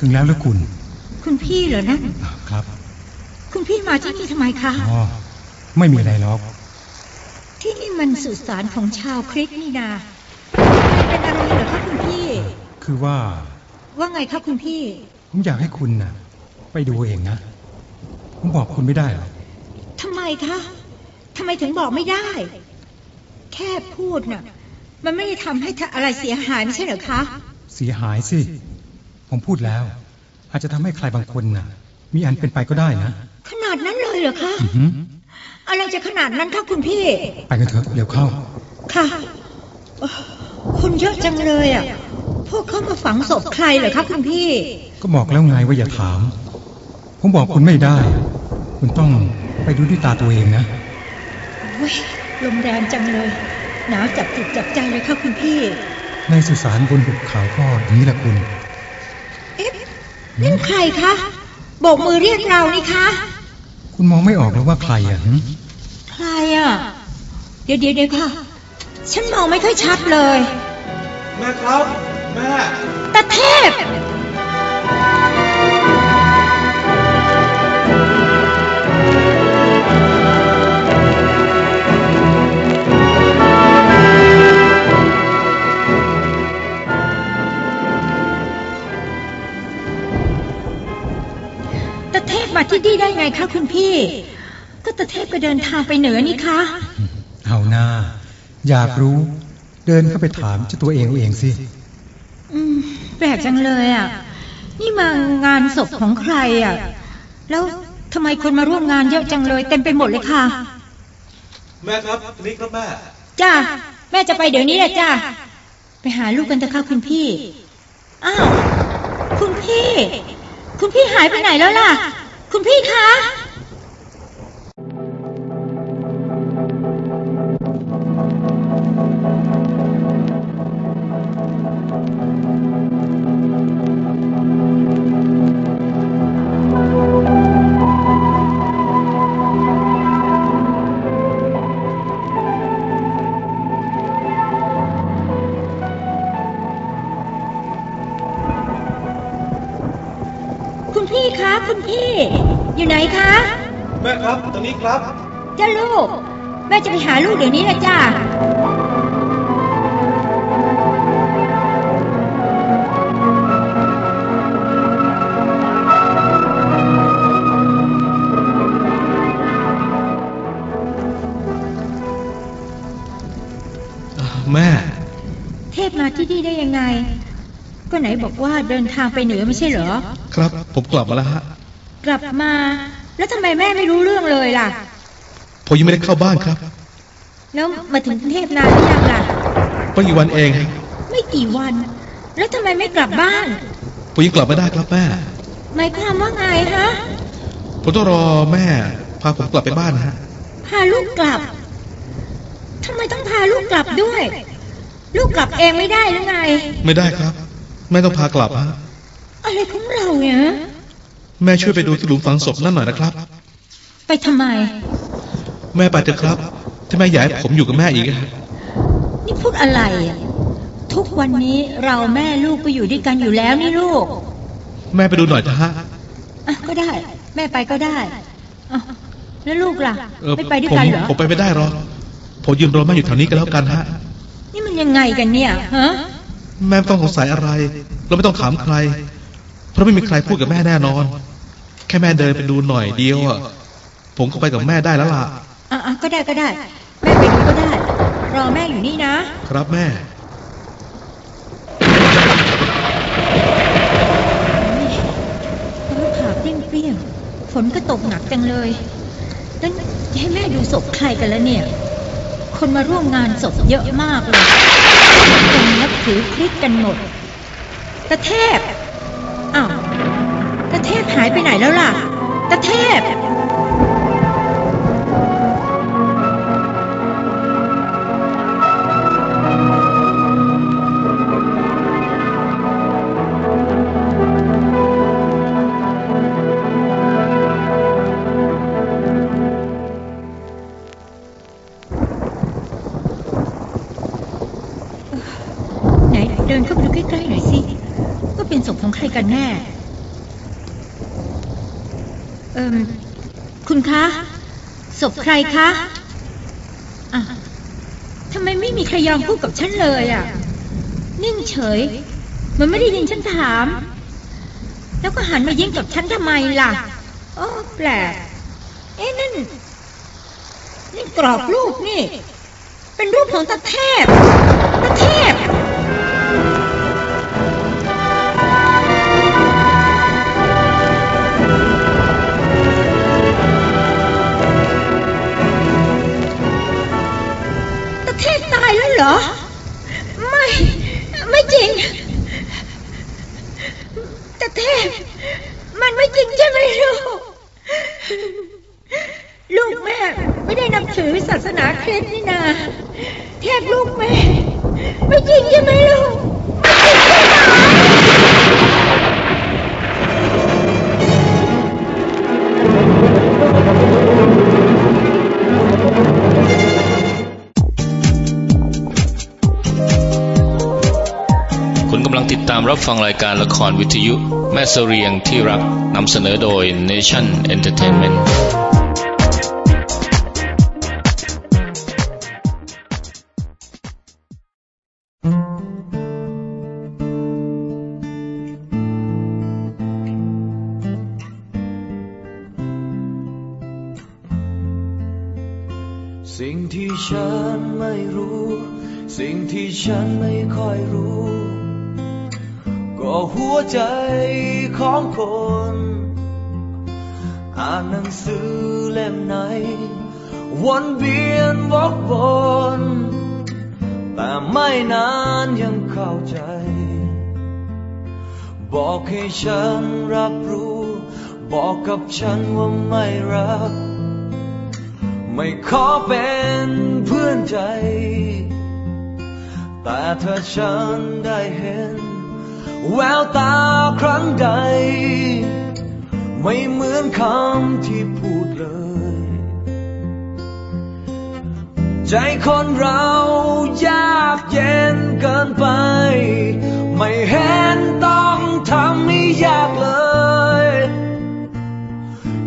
ถึงแล้วแล้วคุณ คุณพี่เหรอนั่นครับ คุณพี่มาที่นี่ทำไมคะอ๋อไม่มีอะไรหรอก ที่นี่มันสุสานของชาวคริสต์นี่นาเป็นอะไรเหรอคะคุณพี่ คือว่า ว่าไงคะคุณพี่ ผมอยากให้คุณน่ะ ไปดูเองนะ ผมบอกคุณไม่ได้หรอกทำไมคะทำไมถึงบอกไม่ได้ แค่พูดน่ะ มันไม่ได้ทำให้อะไรเสียหายไม่ใช่เหรอคะ เสียหายสิ ผมพูดแล้ว อาจจะทำให้ใครบางคนน่ะ มีอันเป็นไปก็ได้นะ ขนาดนั้นเลยเหรอคะอือหืออะไรจะขนาดนั้นคะคุณพี่ ไปกันเถอะเร็วเข้า ค่ะโอ้คนเยอะจังเลยอะ พวกเขามาฝังศพใครเหรอคะคุณพี่ ก็บอกแล้วไงว่าอย่าถาม ผมบอกคุณไม่ได้ คุณต้องไปดูด้วยตาตัวเองนะเว้ยลมแรงจังเลย หนาวจับจิตจับใจเลยค่ะคุณพี่ ในสุสานบนหุบเขาก็อย่างนี้แหละคุณเอ๊ะ นั่นใครคะโบกมือเรียกเรานี่คะ คุณมองไม่ออกแล้วว่าใครอะหึใครอะ เดี๋ยวเดี๋ยวเดี๋ยวค่ะ ฉันมองไม่ค่อยชัดเลย แม่ครับ แม่ตาเทพ คะคุณพี่ก็ตาเทพก็เดินทางไปเหนือนี่คะ เอาหน้า อยากรู้ เดินเข้าไปถามเจ้าตัวเองเอาเองสิอืมแปลกจังเลยอะ นี่มางานศพของใครอะ แล้วทำไมคนมาร่วมงานเยอะจังเลย เต็มไปหมดเลยค่ะ แม่ครับนี่ครับแม่จ้าแม่จะไปเดี๋ยวนี้แหละจ้าไปหาลูกกันเถอะค่ะคุณพี่ อ้าว คุณพี่ คุณพี่หายไปไหนแล้วล่ะ คุณพี่คะ ครับตรงนี้ครับ จ้าลูก แม่จะไปหาลูกเดี๋ยวนี้แหละจ้าแม่ เทพมาที่นี่ได้ยังไง ก็ไหนบอกว่าเดินทางไปเหนือไม่ใช่เหรอ ครับ ผมกลับมาแล้วฮะ กลับมา แล้วทำไมแม่ไม่รู้เรื่องเลยล่ะ ผมยังไม่ได้เข้าบ้านครับ แล้วมาถึงกรุงเทพนานหรือยังล่ะ เพิ่งกี่วันเองไม่กี่วัน แล้วทำไมไม่กลับบ้าน ผมยังกลับไม่ได้ครับแม่ หมายความว่าไงฮะ ผมต้องรอแม่ พาผมกลับไปบ้านนะฮะ พาลูกกลับทำไมต้องพาลูกกลับด้วย ลูกกลับเองไม่ได้หรือไง ไม่ได้ครับ แม่ต้องพากลับฮะ อะไรของเราเนี่ย แม่ช่วยไปดูที่หลุมฝังศพนั่นหน่อยนะครับ ไปทำไม แม่ไปเถอะครับถ้าแม่อยากให้ผมอยู่กับแม่อีกอะนี่พูดอะไรอะทุกวันนี้เราแม่ลูกก็อยู่ด้วยกันอยู่แล้วนี่ลูก แม่ไปดูหน่อยเถอะฮะอะก็ได้ แม่ไปก็ได้อะแล้วลูกล่ะเออไม่ไปด้วยผมกันเหรอผมไปไม่ได้หรอกผมยืนรอแม่อยู่แถวนี้กันแล้วกันฮะ นี่มันยังไงกันเนี่ยฮะแม่ไม่ต้องสงสัยอะไร เราไม่ต้องถามใคร เพราะไม่มีใครพูดกับแม่แน่นอน แค่แม่เดินไปดูหน่อยเดียวอะผมก็ไปกับแม่ได้แล้วล่ะอะอะก็ได้ก็ได้ แม่ไปดูก็ได้ รอแม่อยู่นี่นะ ครับแม่ฟ้าผ่าเปรี้ยงเปรี้ยงฝนก็ตกหนักจังเลยแล้วจะให้แม่ดูศพใครกันแล้วเนี่ย คนมาร่วมงานศพเยอะมากเลยคนนับถือคริสต์กันหมดตะเทพอ้าว ตะเทพหายไปไหนแล้วล่ะตะเทพ รคะอะทำไมไม่มีใครยอมพูดกับฉันเลยอะ นิ่งเฉย มันไม่ได้ยินฉันถาม แล้วก็หันมายิ้มกับฉันทำไมล่ะ โอ้แปลก เอ๊ะนั่นนี่กรอบรูปนี่ เป็นรูปของตาเทพตาเทพ เหรอ ไม่ ไม่จริง แต่เทพ มันไม่จริงใช่ไหมลูก ลูกแม่ไม่ได้นับถือศาสนาคริสต์นี่นา เทพลูกแม่ ไม่จริงใช่ไหมลูกามรับฟังรายการละครวิทยุ แม่เสเรียงที่รักนำเสนอโดย Nation Entertainment สิ่งที่ฉันไม่รู้ สิ่งที่ฉันไม่ค่อยรู้ ก็หัวใจของคน อ่านหนังสือเล่มไหน วนเวียนวกวนแต่ไม่นานยังเข้าใจ บอกให้ฉันรับรู้ บอกกับฉันว่าไม่รัก ไม่ขอเป็นเพื่อนใจ แต่เธอฉันได้เห็น แววตาครั้งใด ไม่เหมือนคำที่พูดเลย ใจคนเรายากเย็นเกินไป ไม่เห็นต้องทำให้ยากเลย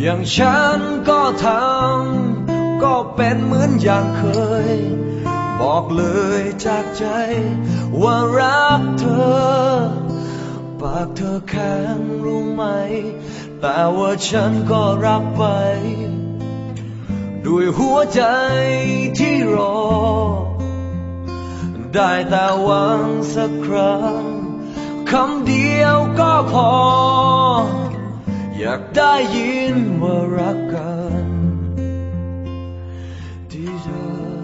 อย่างฉันก็ทำก็เป็นเหมือนอย่างเคย บอกเลยจากใจว่ารักเธอ ปากเธอแข็งรู้ไหม แต่ว่าฉันก็รักไป ด้วยหัวใจที่รอ ได้แต่หวังสักครั้งคำเดียวก็พอ อยากได้ยินว่ารักกันดีดา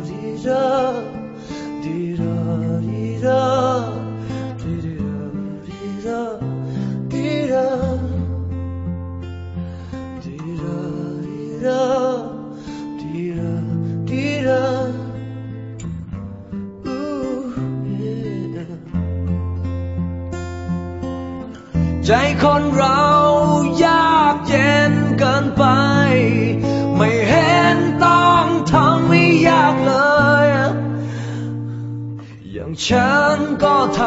ดีดาดีดาดีดา ดีดาดีดาดีดา Ooh, yeah. ใจคนเรายากเย็นเกินไป ไม่เห็นต้องทำให้ยากเลย อย่างฉันก็ท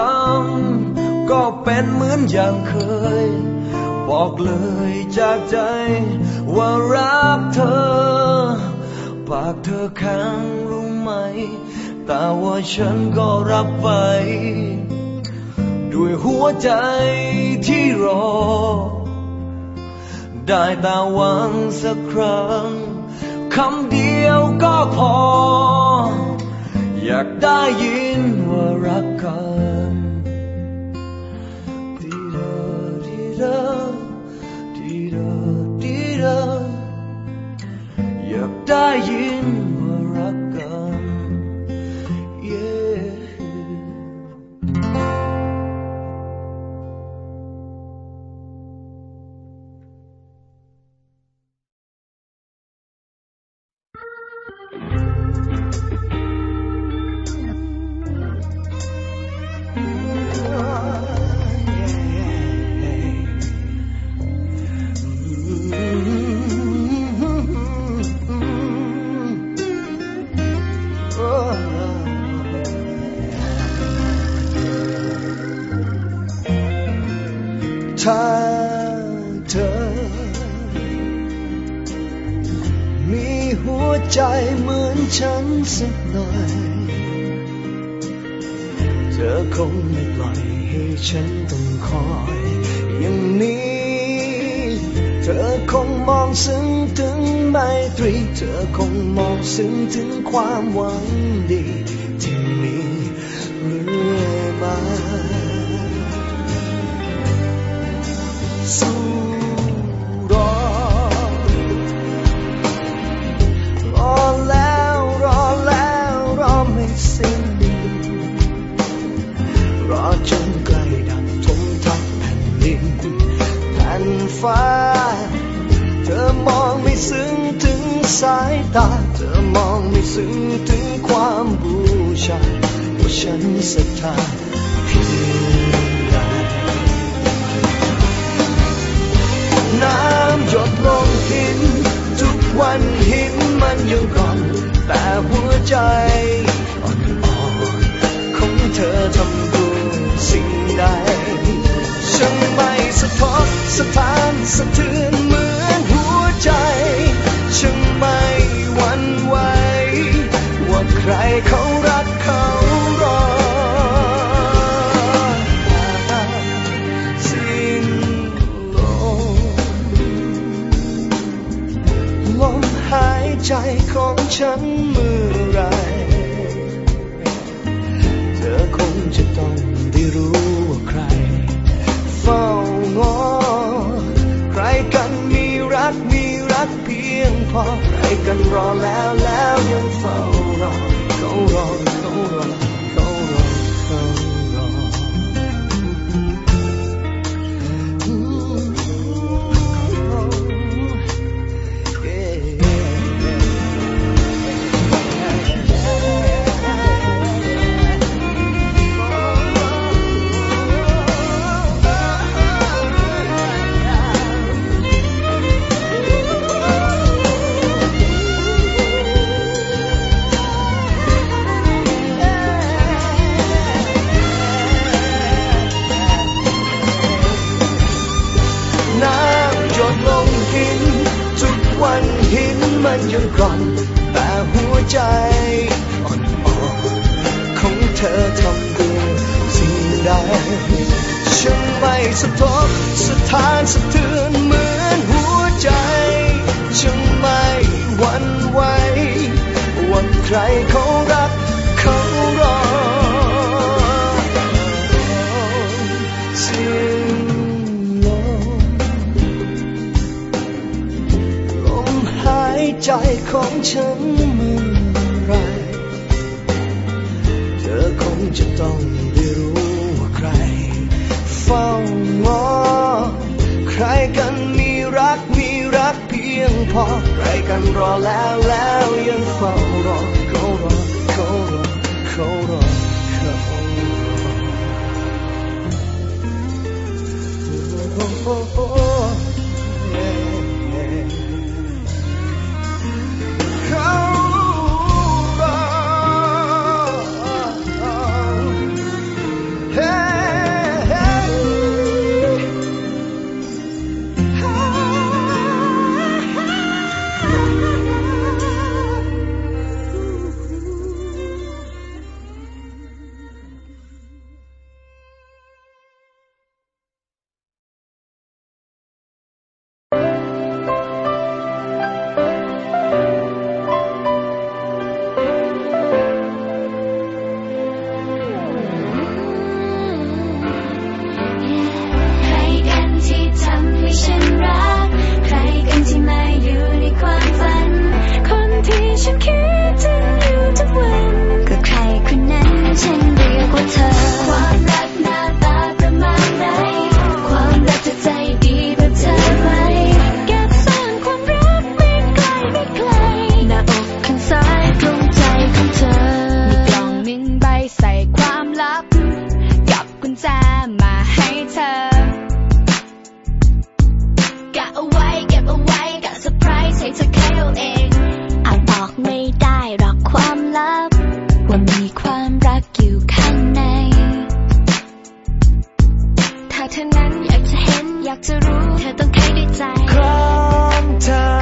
ำก็เป็นเหมือนอย่างเคย บอกเลยจากใจว่ารักเธอ ปากเธอแข็งรู้ไหม แต่ว่าฉันก็รับไป ด้วยหัวใจที่รอ ได้แต่หวังสักครั้งคำเดียวก็พอ อยากได้ยินว่ารักกันดี อยากได้ยิน คงมองซึ้งถึงไมตรี เธอคงมองซึ้งถึงความหวังดี วันหินมันยังกร่อน แต่หัวใจอ่อนๆของเธอทำด้สิ่งใด ฉันไม่สะทกสะท้านสะเทือนเหมือนหัวใจ ฉันไม่หวั่นไหวว่าใครเขารักเขา ฉันเมื่อไร เธอคงจะต้องได้รู้ว่าใคร เฝ้างอ ใครกันมีรักมีรักเพียงพอ ใครกันรอแล้วแล้วยังเฝ้า กร่อน แต่หัวใจอ่อนๆของเธอทำดูสิ่งใดฉันไม่สะทกสะท้านสะเทือนเหมือนหัวใจฉันไม่หวั่นไหวว่าใครเขา ใจของฉันเมื่อไรเธอคงจะต้องได้รู้ว่าใคร เฝ้างองใครกันมีรักมีรักเพียงพอ ใครกันรอแล้วแล้วยังเฝ้ารอเขารอเขารอเขารอเขารอ Hey, hey, เธอนั้นอยากจะเห็นอยากจะรู้ เธอต้องใช้ด้วยใจครองเธอ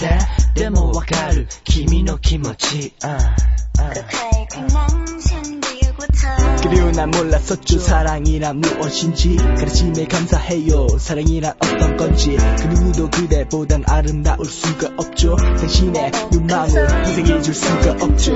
ないでもわかる君の気持ち、그리고 아, 아. 난 몰랐었죠. 사랑이란 무엇인지. 그러심에 감사해요. 사랑이란 어떤 건지. 그 누구도 그대보단 아름다울 수가 없죠. 당신의 눈망울 희생해줄 수가 없죠.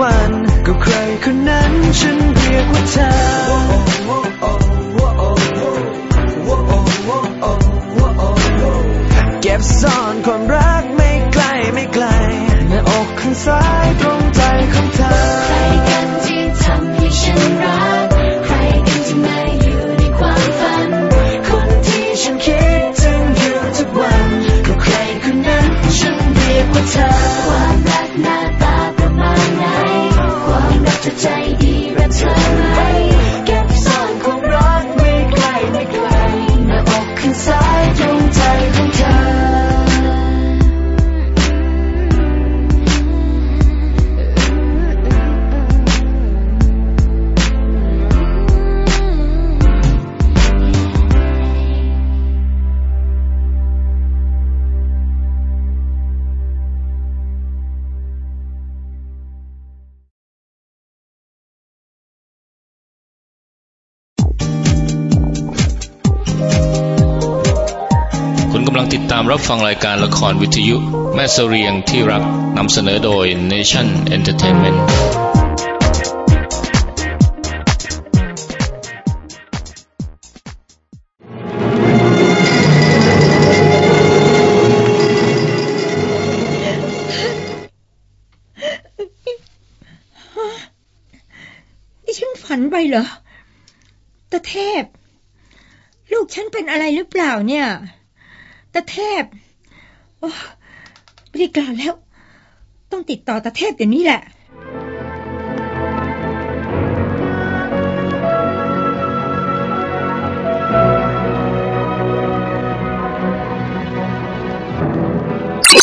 วันกับใครคนนั้นฉันเรียกว่าเธอ รับฟังรายการละครวิทยุ แม่เสเรียงที่รักนำเสนอโดย Nation Entertainment ดิฉันฝันไปเหรอตะเทพ ลูกฉันเป็นอะไรหรือเปล่าเนี่ย ตาเทพไม่ได้กล่าวแล้ว ต้องติดต่อตาเทพเดี๋ยวนี้แหละ